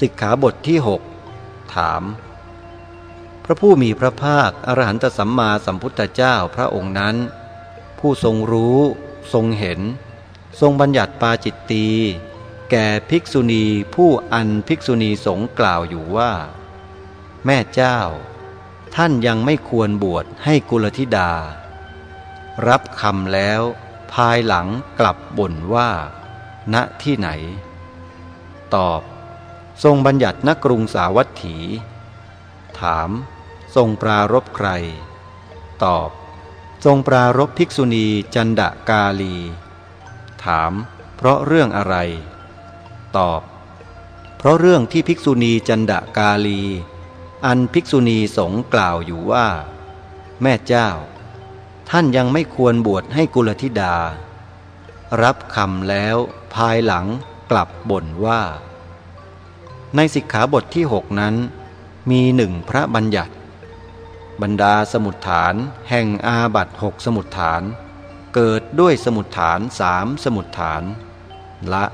สิกขาบทที่หกถาม พระผู้มีพระภาค อรหันตสัมมาสัมพุทธเจ้าพระองค์นั้น ผู้ทรงรู้ทรงเห็น ทรงบัญญัติปาจิตตีแก่ภิกษุณีผู้อันภิกษุณีสงกล่าวอยู่ว่า แม่เจ้า ท่านยังไม่ควรบวชให้กุลธิดา รับคำแล้ว ภายหลังกลับบ่นว่า ณที่ไหน ตอบ ทรงบัญญัติณกรุงสาวัตถี ถาม ทรงปรารบใคร ตอบ ทรงปรารบภิกษุณีจันดกาลี ถาม เพราะเรื่องอะไร ตอบ เพราะเรื่องที่ภิกษุณีจันดกาลี อันภิกษุณีสงกล่าวอยู่ว่า แม่เจ้า ท่านยังไม่ควรบวชให้กุลธิดา รับคำแล้วภายหลังกลับบ่นว่า ในสิกขาบทที่หกนั้น มีหนึ่งพระบัญญัติ บรรดาสมุดฐานแห่งอาบัตหกสมุดฐาน เกิดด้วยสมุดฐานสามสมุดฐาน ละ